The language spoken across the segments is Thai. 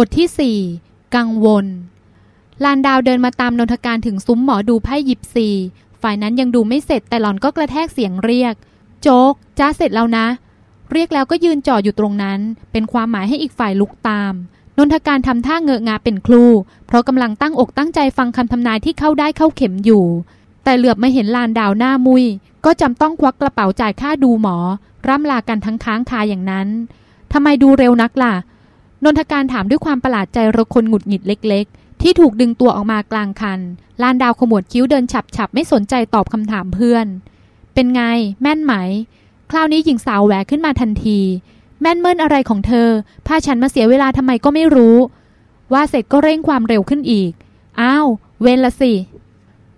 บทที่สี่กังวล ลานดาวเดินมาตามนนทการถึงซุ้มหมอดูไพ่ยิปซีฝ่ายนั้นยังดูไม่เสร็จแต่หล่อนก็กระแทกเสียงเรียก โจ๊กจ้าเสร็จแล้วนะ เรียกแล้วก็ยืนจ่ออยู่ตรงนั้น เป็นความหมายให้อีกฝ่ายลุกตาม นนทการทำท่าเงอะงาเป็นครู เพราะกำลังตั้งอกตั้งใจฟังคำทำนายที่เข้าได้เข้าเข็มอยู่ แต่เหลือบมาเห็นลานดาวหน้ามุย ก็จำต้องควักกระเป๋าจ่ายค่าดูหมอ ร่ำลากันทั้งค้างคาอย่างนั้นทำไมดูเร็วนักล่ะ นนทการถามด้วยความประหลาดใจระคนหงุดหงิดเล็ก ๆ ที่ถูกดึงตัวออกมากลางคัน ลานดาวขมวดคิ้วเดินฉับๆ ไม่สนใจตอบคำถามเพื่อน เป็นไง แม่นไหม คราวนี้หญิงสาวแหวกขึ้นมาทันที แม่นเมินอะไรของเธอ พาฉันมาเสียเวลาทำไมก็ไม่รู้ ว่าเสร็จก็เร่งความเร็วขึ้นอีก อ้าว เวนละสิ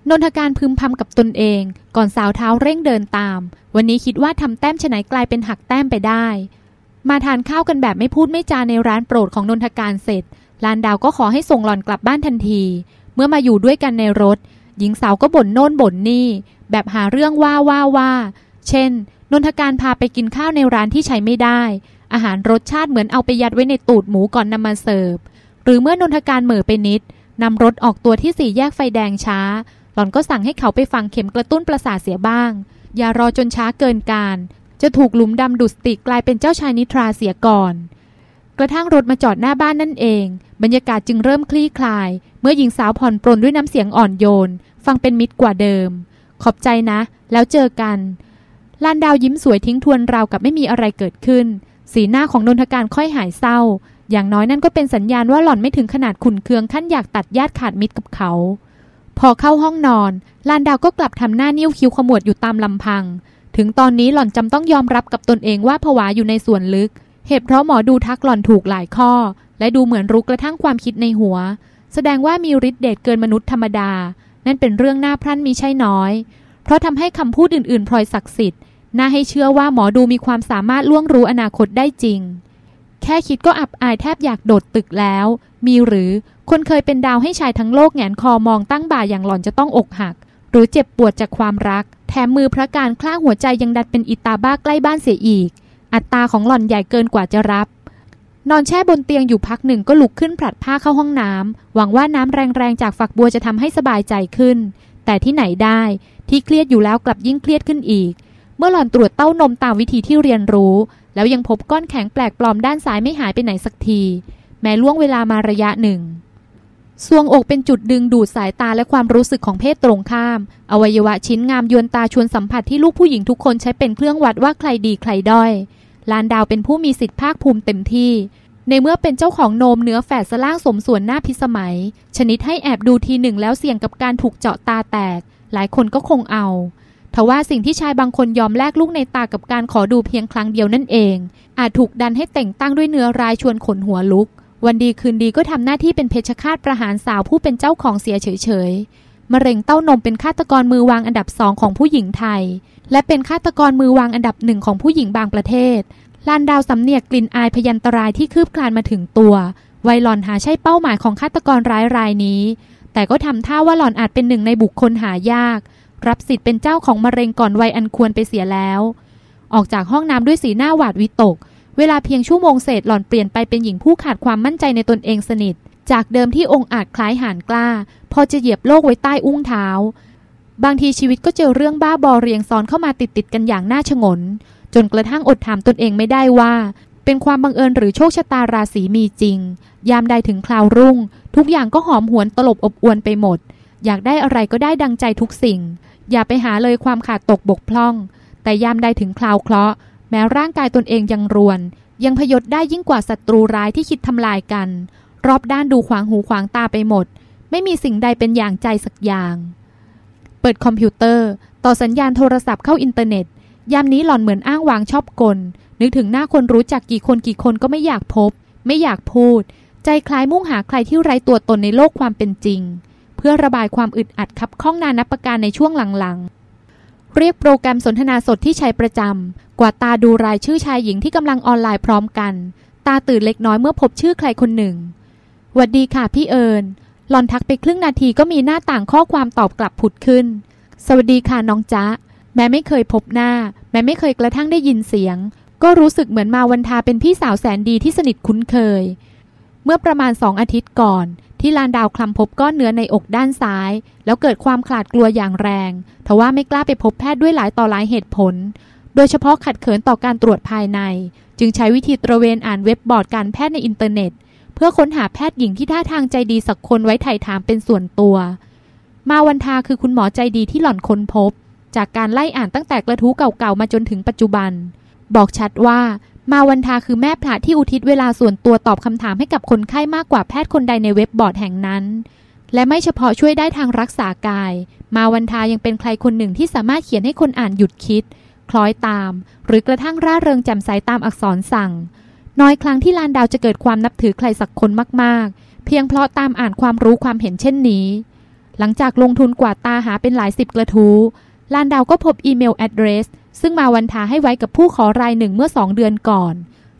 นนทการพึมพำกับตนเอง ก่อนสาวเท้าเร่งเดินตาม วันนี้คิดว่าทำแต้มฉไหนกลายเป็นหักแต้มไปได้ มาทานข้าวกันแบบไม่พูดไม่จาในร้านโปรดของนนทการเสร็จ ลานดาวก็ขอให้ส่งหล่อนกลับบ้านทันที เมื่อมาอยู่ด้วยกันในรถ หญิงสาวก็บ่นโน่นบ่นนี่ แบบหาเรื่องว่าว่าว่า เช่น นนทการพาไปกินข้าวในร้านที่ใช้ไม่ได้ อาหารรสชาติเหมือนเอาไปยัดไว้ในตูดหมูก่อนนำมาเสิร์ฟ หรือเมื่อนนทการเหม่อไปนิดนำรถออกตัวที่สี่แยกไฟแดงช้า หล่อนก็สั่งให้เขาไปฟังเข็มกระตุ้นประสาทเสียบ้าง อย่ารอจนช้าเกินการ จะถูกหลุมดำดุดสติกลายเป็นเจ้าชายนิทราเสียก่อน กระทั่งรถมาจอดหน้าบ้านนั่นเอง บรรยากาศจึงเริ่มคลี่คลาย เมื่อหญิงสาวผ่อนปรนด้วยน้ำเสียงอ่อนโยน ฟังเป็นมิตรกว่าเดิม ขอบใจนะ แล้วเจอกันลานดาวยิ้มสวยทิ้งทวนราวกับไม่มีอะไรเกิดขึ้น สีหน้าของนนทการค่อยหายเศร้า อย่างน้อยนั่นก็เป็นสัญญาณว่าหล่อนไม่ถึงขนาดขุนเคืองขั้นอยากตัดญาติขาดมิตรกับเขา พอเข้าห้องนอน ลานดาวก็กลับทำหน้านิ้วคิ้วขมวดอยู่ตามลำพัง ถึงตอนนี้หล่อนจำต้องยอมรับกับตนเองว่าผวาอยู่ในส่วนลึก เหตุเพราะหมอดูทักหล่อนถูกหลายข้อ และดูเหมือนรู้กระทั่งความคิดในหัว แสดงว่ามีฤทธิ์เดชเกินมนุษย์ธรรมดา นั่นเป็นเรื่องน่าพรั่นมีใช่น้อย เพราะทำให้คำพูดอื่นๆพลอยศักดิ์สิทธิ์น่าให้เชื่อว่าหมอดูมีความสามารถล่วงรู้อนาคตได้จริง แค่คิดก็อับอายแทบอยากโดดตึกแล้ว มีหรือคนเคยเป็นดาวให้ชายทั้งโลกแงนคอมองตั้งบ่าอย่างหล่อนจะต้องอกหัก หรือเจ็บปวดจากความรัก แถมมือพระการคล้าหัวใจยังดัดเป็นอิตาบ้าใกล้บ้านเสียอีก อัตราของหล่อนใหญ่เกินกว่าจะรับ นอนแช่บนเตียงอยู่พักหนึ่งก็ลุกขึ้นผลัดผ้าเข้าห้องน้ำหวังว่าน้ำแรงๆจากฝักบัวจะทำให้สบายใจขึ้น แต่ที่ไหนได้ที่เครียดอยู่แล้วกลับยิ่งเครียดขึ้นอีก เมื่อหล่อนตรวจเต้านมตามวิธีที่เรียนรู้ แล้วยังพบก้อนแข็งแปลกปลอมด้านซ้ายไม่หายไปไหนสักที แม้ล่วงเวลามาระยะหนึ่ง ซวงอกเป็นจุดดึงดูดสายตาและความรู้สึกของเพศตรงข้าม อวัยวะชิ้นงามยวนตาชวนสัมผัสที่ลูกผู้หญิงทุกคนใช้เป็นเครื่องวัดว่าใครดีใครด้อย ลานดาวเป็นผู้มีสิทธิภาคภูมิเต็มที่ ในเมื่อเป็นเจ้าของโนมเนื้อแฝดสล่างสมส่วนหน้าพิสมัย ชนิดให้แอบดูทีหนึ่งแล้วเสี่ยงกับการถูกเจาะตาแตก หลายคนก็คงเอาทว่าสิ่งที่ชายบางคนยอมแลกลูกในตากับการขอดูเพียงครั้งเดียวนั่นเอง อาจถูกดันให้แต่งตั้งด้วยเนื้อรายชวนขนหัวลุก วันดีคืนดีก็ทำหน้าที่เป็นเพชฌฆาตประหารสาวผู้เป็นเจ้าของเสียเฉยๆ มะเร็งเต้านมเป็นฆาตกรมือวางอันดับสองของผู้หญิงไทย และเป็นฆาตกรมือวางอันดับหนึ่งของผู้หญิงบางประเทศ ลานดาวสำเนียกกลิ่นอายพยันตรายที่คืบคลานมาถึงตัว ไวหลอนหาใช่เป้าหมายของฆาตกรร้ายรายนี้ แต่ก็ทำท่าว่าหลอนอาจเป็นหนึ่งในบุคคลหายาก รับสิทธิ์เป็นเจ้าของมะเร็งก่อนวัยอันควรไปเสียแล้ว ออกจากห้องน้ำด้วยสีหน้าหวาดวิตก เวลาเพียงชั่วโมงเศษหล่อนเปลี่ยนไปเป็นหญิงผู้ขาดความมั่นใจในตนเองสนิท จากเดิมที่องค์อาจคล้ายหานกล้า พอจะเหยียบโลกไว้ใต้อุ้งเท้า บางทีชีวิตก็เจอเรื่องบ้าบอเรียงซ้อนเข้ามาติดติดกันอย่างน่าชงน จนกระทั่งอดถามตนเองไม่ได้ว่า เป็นความบังเอิญหรือโชคชะตาราศีมีจริง ยามใดถึงคราวรุ่ง ทุกอย่างก็หอมหวนตลบอบอวลไปหมด อยากได้อะไรก็ได้ดังใจทุกสิ่ง อย่าไปหาเลยความขาดตกบกพร่อง แต่ยามใดถึงคราวเคราะห์ แม้ร่างกายตนเองยังรวน ยังพยศได้ยิ่งกว่าศัตรูร้ายที่คิดทำลายกัน รอบด้านดูขวางหูขวางตาไปหมด ไม่มีสิ่งใดเป็นอย่างใจสักอย่าง เปิดคอมพิวเตอร์ ต่อสัญญาณโทรศัพท์เข้าอินเทอร์เน็ต ยามนี้หล่อนเหมือนอ้างว้างชอบกล นึกถึงหน้าคนรู้จักกี่คนกี่คนก็ไม่อยากพบ ไม่อยากพูด ใจคล้ายมุ่งหาใครที่ไร้ตัวตนในโลกความเป็นจริง เพื่อระบายความอึดอัดคับข้องนานับประการในช่วงหลังๆ เรียกโปรแกรมสนทนาสดที่ใช้ประจำ กว่าตาดูรายชื่อชายหญิงที่กำลังออนไลน์พร้อมกัน ตาตื่นเล็กน้อยเมื่อพบชื่อใครคนหนึ่งหวัดดีค่ะพี่เอิญหลอนทักไปครึ่งนาทีก็มีหน้าต่างข้อความตอบกลับผุดขึ้น สวัสดีค่ะน้องจ๊ะ แม้ไม่เคยพบหน้า แม้ไม่เคยกระทั่งได้ยินเสียง ก็รู้สึกเหมือนมาวันทาเป็นพี่สาวแสนดีที่สนิทคุ้นเคย เมื่อประมาณสองอาทิตย์ก่อน ที่ลานดาวคลำพบก้อนเนื้อในอกด้านซ้าย แล้วเกิดความขลาดกลัวอย่างแรง ทว่าไม่กล้าไปพบแพทย์ด้วยหลายต่อหลายเหตุผล โดยเฉพาะขัดเขินต่อการตรวจภายใน จึงใช้วิธีตระเวนอ่านเว็บบอร์ดการแพทย์ในอินเทอร์เน็ต เพื่อค้นหาแพทย์หญิงที่ท่าทางใจดีสักคนไว้ไถ่ถามเป็นส่วนตัว มาวันทาคือคุณหมอใจดีที่หล่อนค้นพบ จากการไล่อ่านตั้งแต่กระทู้เก่าๆมาจนถึงปัจจุบัน บอกชัดว่า มาวันทาคือแม่พระที่อุทิศเวลาส่วนตัวตอบคำถามให้กับคนไข้มากกว่าแพทย์คนใดในเว็บบอร์ดแห่งนั้น และไม่เฉพาะช่วยได้ทางรักษากาย มาวันทายังเป็นใครคนหนึ่งที่สามารถเขียนให้คนอ่านหยุดคิด คล้อยตาม หรือกระทั่งร่าเริงแจ่มใสตามอักษรสั่ง น้อยครั้งที่ลานดาวจะเกิดความนับถือใครสักคนมากๆ เพียงเพราะตามอ่านความรู้ความเห็นเช่นนี้ หลังจากลงทุนกวาดตาหาเป็นหลายสิบกระทู้ลานดาวก็พบ email address ซึ่งมาวันทาให้ไว้กับผู้ขอรายหนึ่งเมื่อสองเดือนก่อน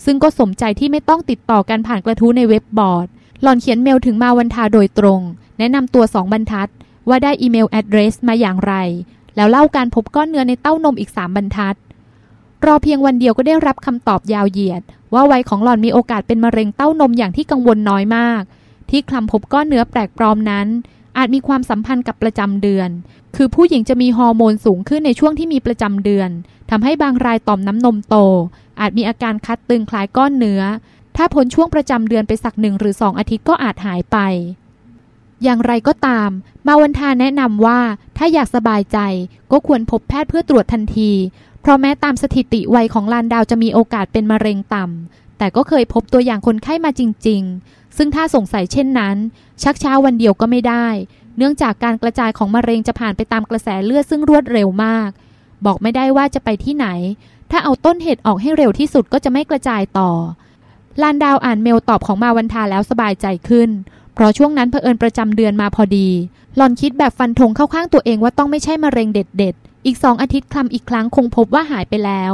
ซึ่งก็สมใจที่ไม่ต้องติดต่อกันผ่านกระทู้ในเว็บบอร์ด หล่อนเขียนเมลถึงมาวันทาโดยตรง แนะนำตัวสองบรรทัด ว่าได้ email address มาอย่างไร แล้วเล่าการพบก้อนเนื้อในเต้านมอีกสามบรรทัด รอเพียงวันเดียวก็ได้รับคำตอบยาวเหยียด ว่าวัยของหล่อนมีโอกาสเป็นมะเร็งเต้านมอย่างที่กังวลน้อยมาก ที่คลำพบก้อนเนื้อแปลกปลอมนั้น อาจมีความสัมพันธ์กับประจำเดือน คือผู้หญิงจะมีฮอร์โมนสูงขึ้นในช่วงที่มีประจำเดือน ทำให้บางรายต่อมน้ำนมโต อาจมีอาการคัดตึงคล้ายก้อนเนื้อ ถ้าพ้นช่วงประจำเดือนไปสักหนึ่งหรือสองอาทิตย์ก็อาจหายไป อย่างไรก็ตาม มาวันทาแนะนำว่าถ้าอยากสบายใจก็ควรพบแพทย์เพื่อตรวจทันที เพราะแม้ตามสถิติวัยของลานดาวจะมีโอกาสเป็นมะเร็งต่ำแต่ก็เคยพบตัวอย่างคนไข้มาจริง ๆ ซึ่งถ้าสงสัยเช่นนั้น ชักช้าวันเดียวก็ไม่ได้ เนื่องจากการกระจายของมะเร็งจะผ่านไปตามกระแสเลือดซึ่งรวดเร็วมาก บอกไม่ได้ว่าจะไปที่ไหน ถ้าเอาต้นเหตุออกให้เร็วที่สุดก็จะไม่กระจายต่อลานดาวอ่านเมลตอบของมาวันทาแล้วสบายใจขึ้น เพราะช่วงนั้นเผอิญประจำเดือนมาพอดี หลอนคิดแบบฟันธงเข้าข้างตัวเองว่าต้องไม่ใช่มะเร็งเด็ดๆ อีกสองอาทิตย์คลำอีกครั้งคงพบว่าหายไปแล้ว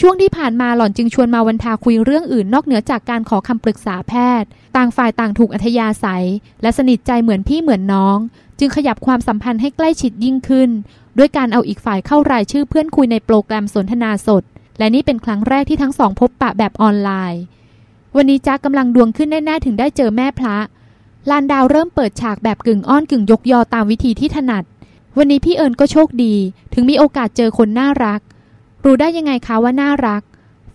ช่วงที่ผ่านมาหล่อนจึงชวนมาวันทาคุยเรื่องอื่นนอกเหนือจากการขอคำปรึกษาแพทย์ ต่างฝ่ายต่างถูกอัธยาศัย และสนิทใจเหมือนพี่เหมือนน้อง จึงขยับความสัมพันธ์ให้ใกล้ชิดยิ่งขึ้น ด้วยการเอาอีกฝ่ายเข้ารายชื่อเพื่อนคุยในโปรแกรมสนทนาสด และนี่เป็นครั้งแรกที่ทั้งสองพบปะแบบออนไลน์ วันนี้จ้ากำลังดวงขึ้นแน่ๆถึงได้เจอแม่พระลานดาวเริ่มเปิดฉากแบบกึ่งอ้อนกึ่งยกยอตามวิธีที่ถนัด วันนี้พี่เอิญก็โชคดี ถึงมีโอกาสเจอคนน่ารัก รู้ได้ยังไงคะว่าน่ารัก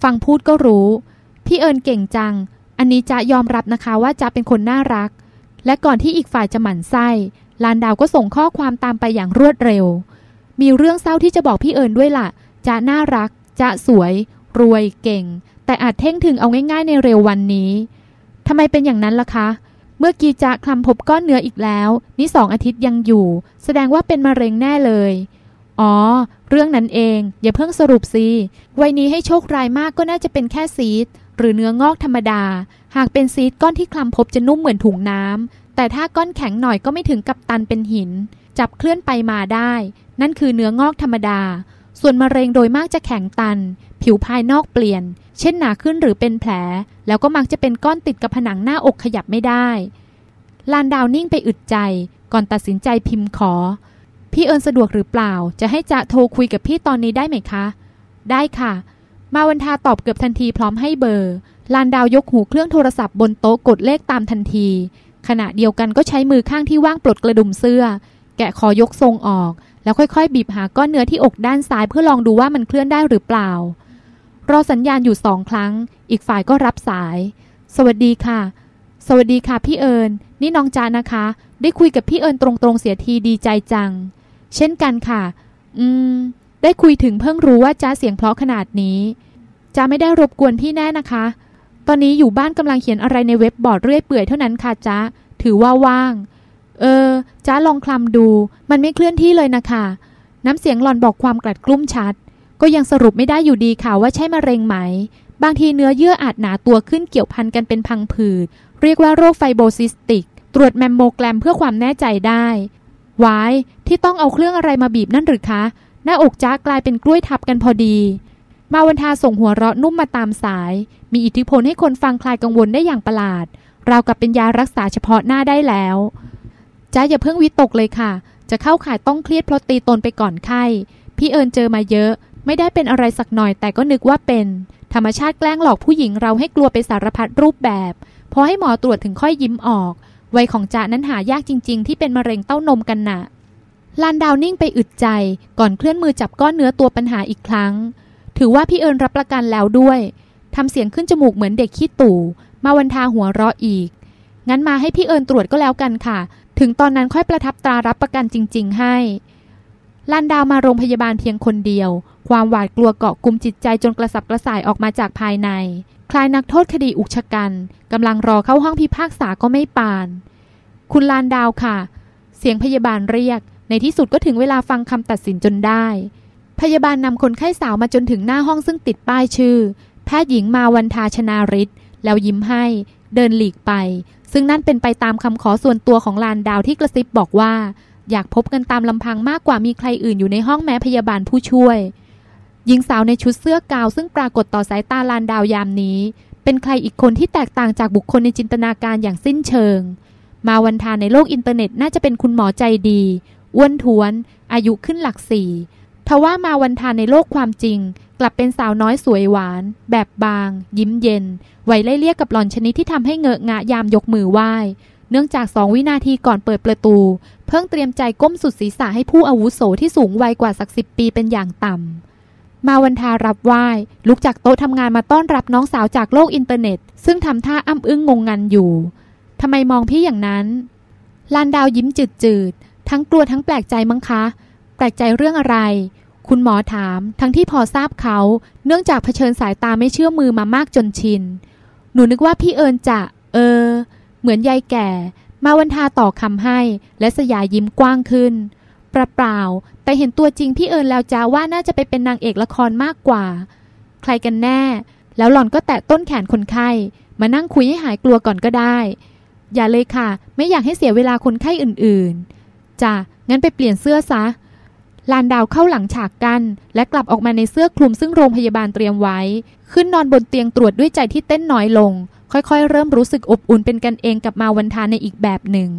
ฟังพูดก็รู้ พี่เอิญเก่งจัง อันนี้จะยอมรับนะคะว่าจะเป็นคนน่ารัก และก่อนที่อีกฝ่ายจะหมั่นไส้ลานดาวก็ส่งข้อความตามไปอย่างรวดเร็ว มีเรื่องเศร้าที่จะบอกพี่เอิญด้วยล่ะ จะน่ารัก จะสวย รวยเก่ง แต่อาจเท่งถึงเอาง่ายๆในเร็ววันนี้ทำไมเป็นอย่างนั้นล่ะคะ เมื่อกี้จะคลำพบก้อนเนื้ออีกแล้ว นี่สองอาทิตย์ยังอยู่ แสดงว่าเป็นมะเร็งแน่เลย อ๋อ เรื่องนั้นเอง อย่าเพิ่งสรุปสิวัยนี้ให้โชคร้ายมากก็น่าจะเป็นแค่ซีดหรือเนื้องอกธรรมดา หากเป็นซีดก้อนที่คลำพบจะนุ่มเหมือนถุงน้ำแต่ถ้าก้อนแข็งหน่อยก็ไม่ถึงกับตันเป็นหิน จับเคลื่อนไปมาได้ นั่นคือเนื้องอกธรรมดา ส่วนมะเร็งโดยมากจะแข็งตัน ผิวภายนอกเปลี่ยน เช่นหนาขึ้นหรือเป็นแผล แล้วก็มักจะเป็นก้อนติดกับผนังหน้าอกขยับไม่ได้ลานดาวนิ่งไปอึดใจ ก่อนตัดสินใจพิมพ์ขอ พี่เอิญสะดวกหรือเปล่า จะให้จะโทรคุยกับพี่ตอนนี้ได้ไหมคะ ได้ค่ะ มาวันทาตอบเกือบทันทีพร้อมให้เบอร์ ลานดาวยกหูเครื่องโทรศัพท์บนโต๊ะกดเลขตามทันที ขณะเดียวกันก็ใช้มือข้างที่ว่างปลดกระดุมเสื้อ แกะคอยกทรงออก แล้วค่อยๆ บีบหาก้อนเนื้อที่อกด้านซ้ายเพื่อลองดูว่ามันเคลื่อนได้หรือเปล่า รอสัญญาณอยู่สองครั้ง อีกฝ่ายก็รับสาย สวัสดีค่ะ สวัสดีค่ะพี่เอิญนี่น้องจานะคะ ได้คุยกับพี่เอิญตรงๆเสียทีดีใจจัง เช่นกันค่ะ อืม ได้คุยถึงเพิ่งรู้ว่าจ้าเสียงเพราะขนาดนี้จ้าไม่ได้รบกวนพี่แน่นะคะ ตอนนี้อยู่บ้านกำลังเขียนอะไรในเว็บบอร์ดเรื่อยเปื่อยเท่านั้นค่ะจ้าถือว่าว่าง เออจ้าลองคลำดู มันไม่เคลื่อนที่เลยนะคะ น้ำเสียงหล่อนบอกความกลัดกลุ้มชัด ก็ยังสรุปไม่ได้อยู่ดีค่ะว่าใช่มะเร็งไหม บางทีเนื้อเยื่ออาจหนาตัวขึ้นเกี่ยวพันกันเป็นพังผืด เรียกว่าโรค fibrocystic ตรวจแมมโมแกรมเพื่อความแน่ใจได้ ว้ายที่ต้องเอาเครื่องอะไรมาบีบนั่นหรือคะ หน้าอกจ้ากลายเป็นกล้วยทับกันพอดี มาวันทาส่งหัวเราะนุ่มมาตามสาย มีอิทธิพลให้คนฟังคลายกังวลได้อย่างประหลาดราวกับเป็นยารักษาเฉพาะหน้าได้แล้วจ้าอย่าเพิ่งวิตกเลยค่ะ จะเข้าข่ายต้องเครียดเพราะตีตนไปก่อนไข้ พี่เอิญเจอมาเยอะ ไม่ได้เป็นอะไรสักหน่อยแต่ก็นึกว่าเป็น ธรรมชาติแกล้งหลอกผู้หญิงเราให้กลัวไปสารพัดรูปแบบพพอให้หมอตรวจถึงค่อยยิ้มออก วัยของจ่านั้นหายากจริง ๆ ที่เป็นมะเร็งเต้านมกันนะ่ะลานดาวนิ่งไปอึดใจก่อนเคลื่อนมือจับก้อนเนื้อตัวปัญหาอีกครั้ง ถือว่าพี่เอิญรับประกันแล้วด้วยทำเสียงขึ้นจมูกเหมือนเด็กขี้ตู่ มาวันทาหัวเราะอีก งั้นมาให้พี่เอิญตรวจก็แล้วกันค่ะ ถึงตอนนั้นค่อยประทับตรารับประกันจริง ๆ ให้ลานดาวมาโรงพยาบาลเพียงคนเดียว ความหวาดกลัวเกาะกลุ่มจิตใจจนกระสับกระส่ายออกมาจากภายใน คลายนักโทษคดีอุกชะกันกำลังรอเข้าห้องพิพากษาก็ไม่ปาน คุณลานดาวค่ะ เสียงพยาบาลเรียก ในที่สุดก็ถึงเวลาฟังคำตัดสินจนได้ พยาบาลนำคนไข้สาวมาจนถึงหน้าห้องซึ่งติดป้ายชื่อ แพทย์หญิงมาวันทาชนาริศแล้วยิ้มให้ เดินหลีกไป ซึ่งนั่นเป็นไปตามคำขอส่วนตัวของลานดาวที่กระซิบบอกว่า อยากพบกันตามลำพังมากกว่ามีใครอื่นอยู่ในห้องแม้พยาบาลผู้ช่วย หญิงสาวในชุดเสื้อกาวน์ซึ่งปรากฏต่อสายตาลานดาวยามนี้ เป็นใครอีกคนที่แตกต่างจากบุคคลในจินตนาการอย่างสิ้นเชิง มาวันทาในโลกอินเทอร์เน็ตน่าจะเป็นคุณหมอใจดีอ้วนท้วน อายุขึ้นหลักสี่ทว่ามาวันทานในโลกความจริง กลับเป็นสาวน้อยสวยหวาน แบบบาง ยิ้มเย็นไวไล่เรียกกับหล่อนชนิดที่ทำให้เงอะงะยามยกมือไหว้เนื่องจากสองวินาทีก่อนเปิดประตู เพิ่งเตรียมใจก้มสุดศีรษะให้ผู้อาวุโสที่สูงวัยกว่าสักสิบปีเป็นอย่างต่ำ มาวันทารับไหว้ลุกจากโต๊ะทำงานมาต้อนรับน้องสาวจากโลกอินเทอร์เน็ต ซึ่งทำท่าอ้ำอึ้งงงงันอยู่ทำไมมองพี่อย่างนั้น ลานดาวยิ้มจืดๆ ทั้งกลัวทั้งแปลกใจมั้งคะ แปลกใจเรื่องอะไร คุณหมอถาม ทั้งที่พอทราบเขา เนื่องจากเผชิญสายตาไม่เชื่อมือมามากจนชิน หนูนึกว่าพี่เอิญจะ เออ เหมือนยายแก่ มาวันทาต่อคำให้ และสยายยิ้มกว้างขึ้น เปล่าๆแต่เห็นตัวจริงพี่เอิญแล้วจ้าว่าน่าจะไปเป็นนางเอกละครมากกว่า ใครกันแน่ แล้วหล่อนก็แตะต้นแขนคนไข้ มานั่งคุยให้หายกลัวก่อนก็ได้ อย่าเลยค่ะ ไม่อยากให้เสียเวลาคนไข้อื่นๆจ้ะงั้นไปเปลี่ยนเสื้อซะลานดาวเข้าหลังฉากกัน และกลับออกมาในเสื้อคลุมซึ่งโรงพยาบาลเตรียมไว้ ขึ้นนอนบนเตียงตรวจด้วยใจที่เต้นน้อยลง ค่อยๆ เริ่มรู้สึกอบอุ่นเป็นกันเองกับมาวันทาในอีกแบบหนึ่ง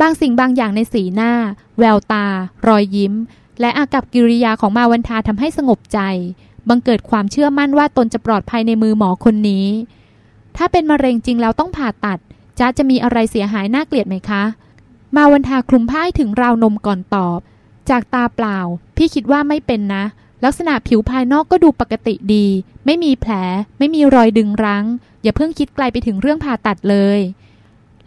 บางสิ่งบางอย่างในสีหน้า แววตา รอยยิ้ม และอากับกิริยาของมาวันทาทำให้สงบใจ บังเกิดความเชื่อมั่นว่าตนจะปลอดภัยในมือหมอคนนี้ ถ้าเป็นมะเร็งจริงแล้วต้องผ่าตัดจ้าจะมีอะไรเสียหายน่าเกลียดไหมคะ มาวันทาคลุมผ้าถึงราวนมก่อนตอบ จากตาเปล่า พี่คิดว่าไม่เป็นนะ ลักษณะผิวภายนอกก็ดูปกติดี ไม่มีแผล ไม่มีรอยดึงรั้ง อย่าเพิ่งคิดไกลไปถึงเรื่องผ่าตัดเลย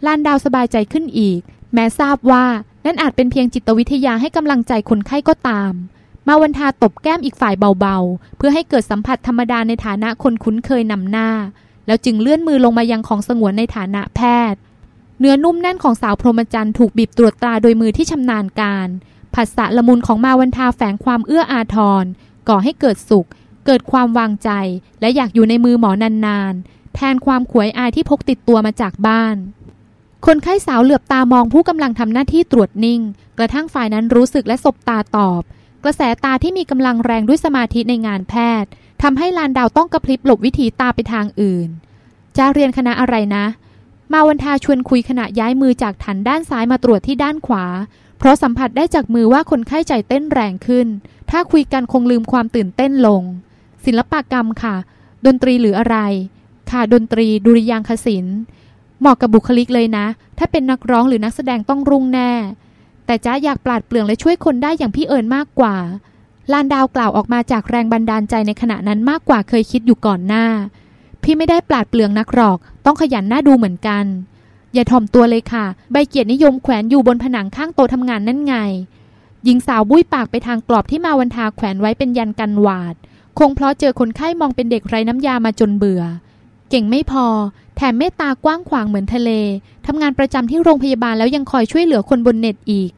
ลานดาวสบายใจขึ้นอีก แม้ทราบว่านั่นอาจเป็นเพียงจิตวิทยาให้กำลังใจคนไข้ก็ตาม มาวันทาตบแก้มอีกฝ่ายเบาๆ เพื่อให้เกิดสัมผัสธรรมดาในฐานะคนคุ้นเคยนำหน้า แล้วจึงเลื่อนมือลงมายังของสงวนในฐานะแพทย์ เนื้อนุ่มแน่นของสาวพรหมจรรย์ถูกบีบตรวจตราโดยมือที่ชำนาญการผัสสะละมุนของมาวันทาแฝงความเอื้ออาทรก่อให้เกิดสุข เกิดความวางใจ และอยากอยู่ในมือหมอนานๆ แทนความขวยอายที่พกติดตัวมาจากบ้าน คนไข้สาวเหลือบตามองผู้กำลังทำหน้าที่ตรวจนิ่ง กระทั่งฝ่ายนั้นรู้สึกและสบตาตอบ กระแสตาที่มีกำลังแรงด้วยสมาธิในงานแพทย์ทำให้ลานดาวต้องกระพริบหลบวิถีตาไปทางอื่น จะเรียนคณะอะไรนะ มาวันทาชวนคุยขณะย้ายมือจากฐานด้านซ้ายมาตรวจที่ด้านขวา เพราะสัมผัสได้จากมือว่าคนไข้ใจเต้นแรงขึ้น ถ้าคุยกันคงลืมความตื่นเต้นลง ศิลปกรรมค่ะ ดนตรีหรืออะไร ค่ะดนตรีดุริยางคศิลป์ เหมาะกับบุคลิกเลยนะ ถ้าเป็นนักร้องหรือนักแสดงต้องรุ่งแน่ แต่จ้าอยากปราดเปลืองและช่วยคนได้อย่างพี่เอิญมากกว่า ลานดาวกล่าวออกมาจากแรงบันดาลใจในขณะนั้นมากกว่าเคยคิดอยู่ก่อนหน้า พี่ไม่ได้ปราดเปลืองนักหรอก ต้องขยันหน้าดูเหมือนกัน อย่าถ่อมตัวเลยค่ะ ใบเกียรตินิยมแขวนอยู่บนผนังข้างโต๊ะทำงานนั่นไง หญิงสาวบุ้ยปากไปทางกรอบที่มาวันทาแขวนไว้เป็นยันกันหวาด คงเพราะเจอคนไข้มองเป็นเด็กไร้น้ำยามาจนเบื่อ เก่งไม่พอ ถมเมตตากว้างขวางเหมือนทะเล ทำงานประจำที่โรงพยาบาลแล้วยังคอยช่วยเหลือคนบนเน็ตอีก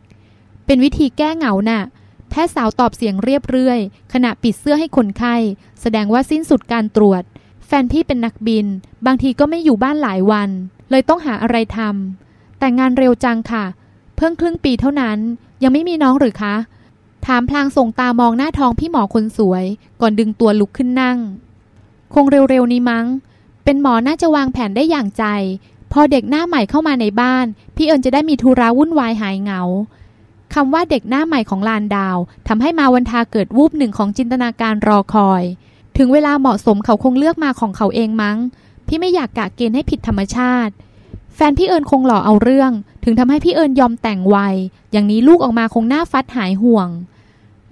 เป็นวิธีแก้เหงาน่ะ แพทย์สาวตอบเสียงเรียบเรื่อย ขณะปิดเสื้อให้คนไข้ แสดงว่าสิ้นสุดการตรวจ แฟนพี่เป็นนักบิน บางทีก็ไม่อยู่บ้านหลายวัน เลยต้องหาอะไรทำ แต่งานเร็วจังค่ะ เพิ่งครึ่งปีเท่านั้น ยังไม่มีน้องหรือคะ ถามพลางส่งตามองหน้าท้องพี่หมอคนสวย ก่อนดึงตัวลุกขึ้นนั่ง คงเร็วๆนี้มั้ง เป็นหมอน่าจะวางแผนได้อย่างใจ พอเด็กหน้าใหม่เข้ามาในบ้าน พี่เอิญจะได้มีธุระวุ่นวายหายเหงาคำว่าเด็กหน้าใหม่ของลานดาวทำให้มาวันทาเกิดวูบหนึ่งของจินตนาการรอคอย ถึงเวลาเหมาะสมเขาคงเลือกมาของเขาเองมั้ง พี่ไม่อยากกะเกณฑ์ให้ผิดธรรมชาติ แฟนพี่เอิญคงหล่อเอาเรื่อง ถึงทำให้พี่เอิญยอมแต่งไวอย่างนี้ลูกออกมาคงหน้าฟัดหายห่วง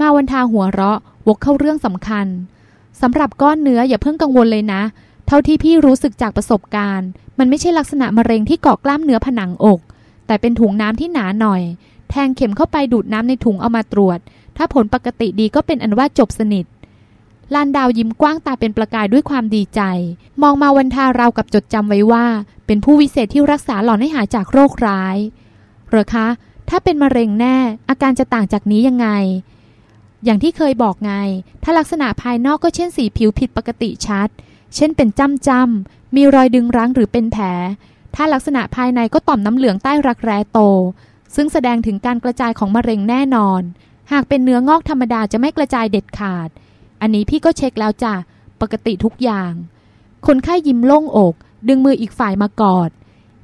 มาวันทาหัวเราะวกเข้าเรื่องสำคัญสำหรับก้อนเนื้ออย่าเพิ่งกังวลเลยนะ ท่าที่พี่รู้สึกจากประสบการณ์ มันไม่ใช่ลักษณะมะเร็งที่เกาะกล้ามเนื้อผนังอก แต่เป็นถุงน้ำที่หนาหน่อย แทงเข็มเข้าไปดูดน้ำในถุงเอามาตรวจ ถ้าผลปกติดีก็เป็นอันว่าจบสนิทลานดาวยิ้มกว้างตาเป็นประกายด้วยความดีใจ มองมาวันทาราวกับจดจำไว้ว่า เป็นผู้วิเศษที่รักษาหล่อนให้หายจากโรคร้ายเหรอคะ ถ้าเป็นมะเร็งแน่ อาการจะต่างจากนี้ยังไง อย่างที่เคยบอกไง ถ้าลักษณะภายนอกก็เช่นสีผิวผิดปกติชัด เช่นเป็นจ้ำจ้ำมีรอยดึงรั้งหรือเป็นแผล ถ้าลักษณะภายในก็ต่อมน้ำเหลืองใต้รักแร้โต ซึ่งแสดงถึงการกระจายของมะเร็งแน่นอน หากเป็นเนื้องอกธรรมดาจะไม่กระจายเด็ดขาด อันนี้พี่ก็เช็คแล้วจ้ะ ปกติทุกอย่าง คนไข้ยิ้มโล่งอก ดึงมืออีกฝ่ายมากอด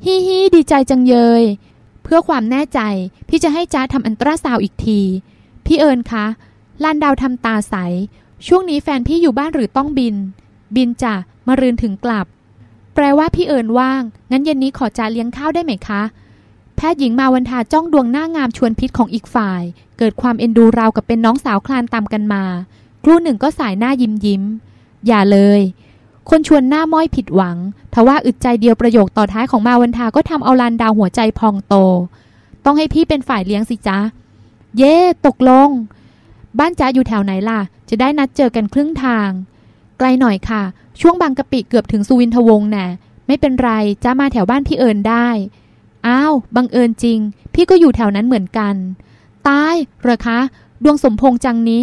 ฮิฮิดีใจจังเยย เพื่อความแน่ใจ พี่จะให้จ้าทำอันตราซาวอีกที พี่เอิญคะลานดาวทำตาใส ช่วงนี้แฟนพี่อยู่บ้านหรือต้องบิน บินจ้ะมารืนถึงกลับ แปลว่าพี่เอิญว่าง งั้นเย็นนี้ขอจ้าเลี้ยงข้าวได้ไหมคะ แพทย์หญิงมาวันทาจ้องดวงหน้างามชวนพิษของอีกฝ่าย เกิดความเอ็นดูราวกับเป็นน้องสาวคลานตามกันมา ครู่หนึ่งก็สายหน้ายิ้มยิ้ม อย่าเลย คนชวนหน้าม้อยผิดหวัง ทว่าอึดใจเดียวประโยคต่อท้ายของมาวันทาก็ทำเอาลานดาวหัวใจพองโต ต้องให้พี่เป็นฝ่ายเลี้ยงสิจ๊ะ เย่ตกลง บ้านจ้าอยู่แถวไหนล่ะ จะได้นัดเจอกันครึ่งทาง ไกลหน่อยค่ะ ช่วงบางกะปิเกือบถึงสุวินทวงศ์แน่ไม่เป็นไรจ้ามาแถวบ้านพี่เอิญได้ อ้าว บังเอิญจริง พี่ก็อยู่แถวนั้นเหมือนกัน ตายเหรอคะ ดวงสมพงษ์จังนี้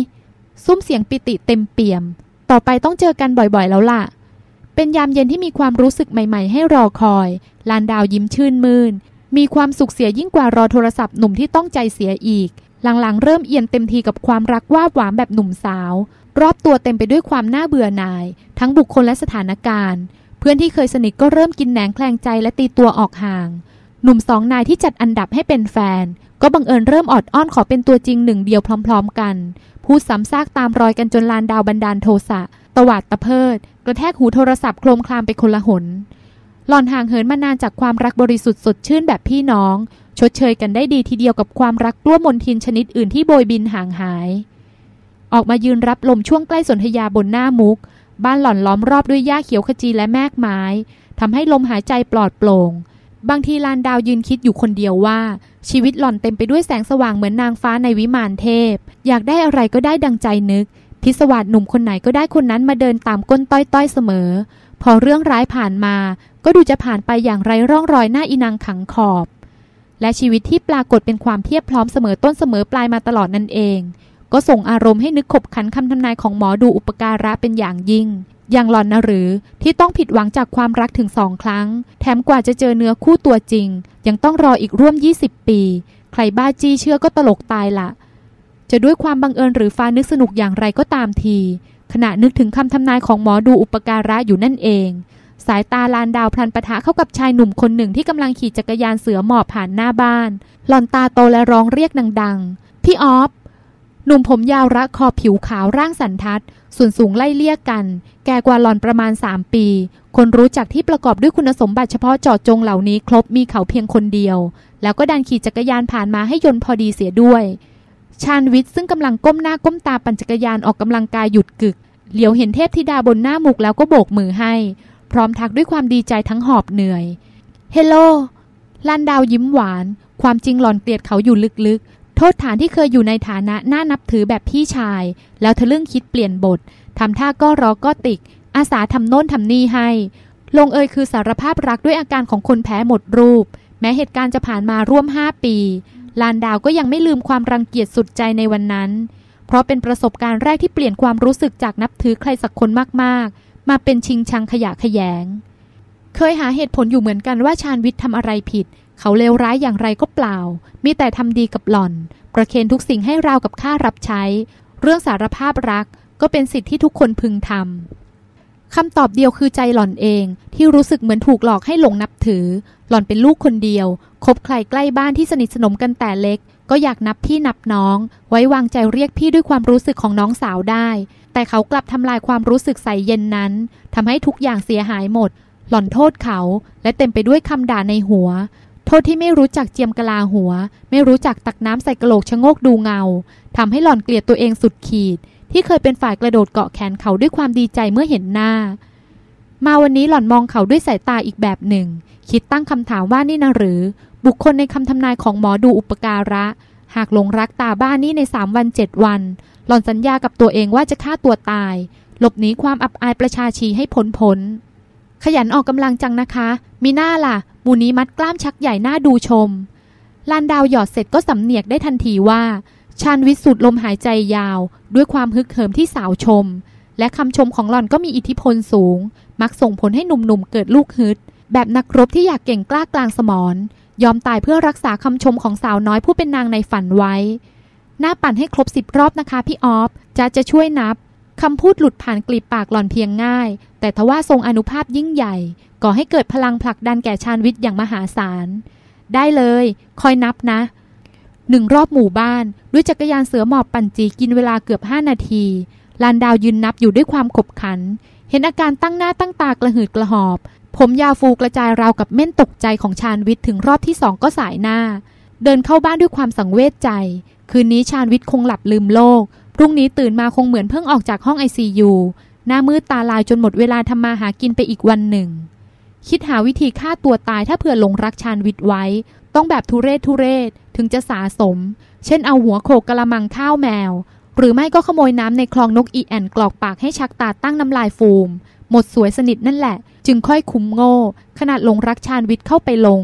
ซุ้มเสียงปิติเต็มเปี่ยม ต่อไปต้องเจอกันบ่อยๆแล้วล่ะ เป็นยามเย็นที่มีความรู้สึกใหม่ ๆ ให้รอคอย ลานดาวยิ้มชื่นมื่น มีความสุขเสียยิ่งกว่ารอโทรศัพท์หนุ่มที่ต้องใจเสียอีกหลังๆ เริ่มเอียนเต็มทีกับความรักว่าหวานแบบหนุ่มสาว รอบตัวเต็มไปด้วยความน่าเบื่อหน่าย ทั้งบุคคลและสถานการณ์ เพื่อนที่เคยสนิทก็เริ่มกินแหนงแคลงใจและตีตัวออกห่าง หนุ่มสองนายที่จัดอันดับให้เป็นแฟน ก็บังเอิญเริ่มออดอ้อนขอเป็นตัวจริงหนึ่งเดียวพร้อม ๆ กันพูดซ้ำซากตามรอยกันจนลานดาวบันดาลโทสะตวาดตะเพิด กระแทกหูโทรศัพท์โครมคลามไปคนละหน หลอนห่างเหินมานานจากความรักบริสุทธิ์สดชื่นแบบพี่น้อง ชดเชยกันได้ดีทีเดียวกับความรักกล้วมนทินชนิดอื่นที่โบยบินห่างหาย ออกมายืนรับลมช่วงใกล้สนธยาบนหน้ามุก บ้านหล่อนล้อมรอบด้วยหญ้าเขียวขจีและแมกไม้ทำให้ลมหายใจปลอดโปร่ง บางทีลานดาวยืนคิดอยู่คนเดียวว่า ชีวิตหล่อนเต็มไปด้วยแสงสว่างเหมือนนางฟ้าในวิมานเทพ อยากได้อะไรก็ได้ดังใจนึก พิศวาสหนุ่มคนไหนก็ได้คนนั้นมาเดินตามก้นต้อยๆเสมอ พอเรื่องร้ายผ่านมา ก็ดูจะผ่านไปอย่างไรร่องรอยหน้าอินังขังขอบ และชีวิตที่ปรากฏเป็นความเพียบพร้อมเสมอต้นเสมอปลายมาตลอดนั่นเอง ก็ส่งอารมณ์ให้นึกขบขันคำทำนายของหมอดูอุปการะเป็นอย่างยิ่ง อย่างหลอนนะหรือที่ต้องผิดหวังจากความรักถึงสองครั้ง แถมกว่าจะเจอเนื้อคู่ตัวจริง ยังต้องรออีกร่วม 20 ปี ใครบ้าจี้เชื่อก็ตลกตายละจะด้วยความบังเอิญหรือฟ้านึกสนุกอย่างไรก็ตามที ขณะนึกถึงคำทำนายของหมอดูอุปการะอยู่นั่นเอง สายตาลานดาวพลันปะทะเข้ากับชายหนุ่มคนหนึ่งที่กำลังขี่จักรยานเสือหมอบผ่านหน้าบ้าน หลอนตาโตและร้องเรียกดังๆ พี่ออฟ หนุ่มผมยาวระคอผิวขาวร่างสันทัด ส่วนสูงไล่เลี่ยกกัน แก่กว่าหลอนประมาณ 3 ปี คนรู้จักที่ประกอบด้วยคุณสมบัติเฉพาะเจาะจงเหล่านี้ครบมีเขาเพียงคนเดียว แล้วก็ดันขี่จักรยานผ่านมาให้ยนพอดีเสียด้วย ชาญวิทย์ซึ่งกำลังก้มหน้าก้มตาปั่นจักรยานออกกำลังกายหยุดกึก เหลียวเห็นเทพธิดาบนหน้ามุกแล้วก็โบกมือให้ พร้อมทักด้วยความดีใจทั้งหอบเหนื่อย เฮลโลลันดาวยิ้มหวาน ความจริงหลอนเกลียดเขาอยู่ลึก โทษฐานที่เคยอยู่ในฐานะน่านับถือแบบพี่ชาย แล้วทะลึ่งคิดเปลี่ยนบททำท่าก็รอก็ติก อาสาทำโน่นทำนี่ให้ ลงเอยคือสารภาพรักด้วยอาการของคนแพ้หมดรูป แม้เหตุการณ์จะผ่านมาร่วมห้าปี ลานดาวก็ยังไม่ลืมความรังเกียจสุดใจในวันนั้น เพราะเป็นประสบการณ์แรกที่เปลี่ยนความรู้สึกจากนับถือใครสักคนมากๆ มาเป็นชิงชังขยะขยง เคยหาเหตุผลอยู่เหมือนกันว่าชาญวิทย์ทำอะไรผิด เขาเลวร้ายอย่างไรก็เปล่า มีแต่ทำดีกับหล่อน ประเคนทุกสิ่งให้ราวกับค่ารับใช้ เรื่องสารภาพรักก็เป็นสิทธิที่ทุกคนพึงทำคำตอบเดียวคือใจหล่อนเองที่รู้สึกเหมือนถูกหลอกให้หลงนับถือ หล่อนเป็นลูกคนเดียว คบใครใกล้บ้านที่สนิทสนมกันแต่เล็ก ก็อยากนับพี่นับน้อง ไว้วางใจเรียกพี่ด้วยความรู้สึกของน้องสาวได้ แต่เขากลับทำลายความรู้สึกใสเย็นนั้นทำให้ทุกอย่างเสียหายหมด หล่อนโทษเขา และเต็มไปด้วยคำด่าในหัว โทษที่ไม่รู้จักเจียมกะลาหัว ไม่รู้จักตักน้ำใส่กระโหลกชะโงกดูเงาทำให้หล่อนเกลียดตัวเองสุดขีด ที่เคยเป็นฝ่ายกระโดดเกาะแขนเขาด้วยความดีใจเมื่อเห็นหน้า มาวันนี้หล่อนมองเขาด้วยสายตาอีกแบบหนึ่ง คิดตั้งคำถามว่านี่นะหรือ บุคคลในคำทำนายของหมอดูอุปการะ หากหลงรักตาบ้านนี่ในสามวันเจ็ดวัน หล่อนสัญญากับตัวเองว่าจะฆ่าตัวตาย หลบหนีความอับอายประชาชีให้พ้นพ้นขยันออกกำลังจังนะคะ มีหน้าล่ะ บูนี้มัดกล้ามชักใหญ่หน้าดูชม ลานดาวหยอดเสร็จก็สำเนียกได้ทันทีว่า ชาญวิทย์สูดลมหายใจยาว ด้วยความฮึกเหิมที่สาวชม และคำชมของหล่อนก็มีอิทธิพลสูง มักส่งผลให้หนุ่มๆเกิดลูกฮึด แบบนักรบที่อยากเก่งกล้ากลางสมรยอมตายเพื่อรักษาคำชมของสาวน้อยผู้เป็นนางในฝันไว้ หน้าปั่นให้ครบสิบรอบนะคะพี่ออฟจะจะช่วยนับคำพูดหลุดผ่านกลีบปากหล่อนเพียงง่าย แต่ทว่าทรงอนุภาพยิ่งใหญ่ ก่อให้เกิดพลังผลักดันแก่ชาญวิทย์อย่างมหาศาล ได้เลย คอยนับนะหนึ่งรอบหมู่บ้าน ด้วยจักรยานเสือหมอบปั่นจีกินเวลาเกือบห้านาที ลานดาวยืนนับอยู่ด้วยความขบขัน เห็นอาการตั้งหน้าตั้งตากระหืดกระหอบ ผมยาวฟูกระจายราวกับเม่นตกใจของชาญวิทย์ถึงรอบที่สองก็สายหน้า เดินเข้าบ้านด้วยความสังเวชใจ คืนนี้ชาญวิทย์คงหลับลืมโลก พรุ่งนี้ตื่นมาคงเหมือนเพิ่งออกจากห้องไอซียูหน้ามืดตาลายจนหมดเวลาทำมาหากินไปอีกวันหนึ่ง คิดหาวิธีฆ่าตัวตายถ้าเผื่อหลงรักชานวิทย์ไว้ ต้องแบบทุเรศทุเรศถึงจะสะสม เช่นเอาหัวโขกกระมังข้าวแมว หรือไม่ก็ขโมยน้ำในคลองนกอีแอนกรอกปากให้ชักตาตั้งน้ำลายฟูม หมดสวยสนิทนั่นแหละ จึงค่อยคุ้มโง่ ขนาดหลงรักชานวิทย์เข้าไปลง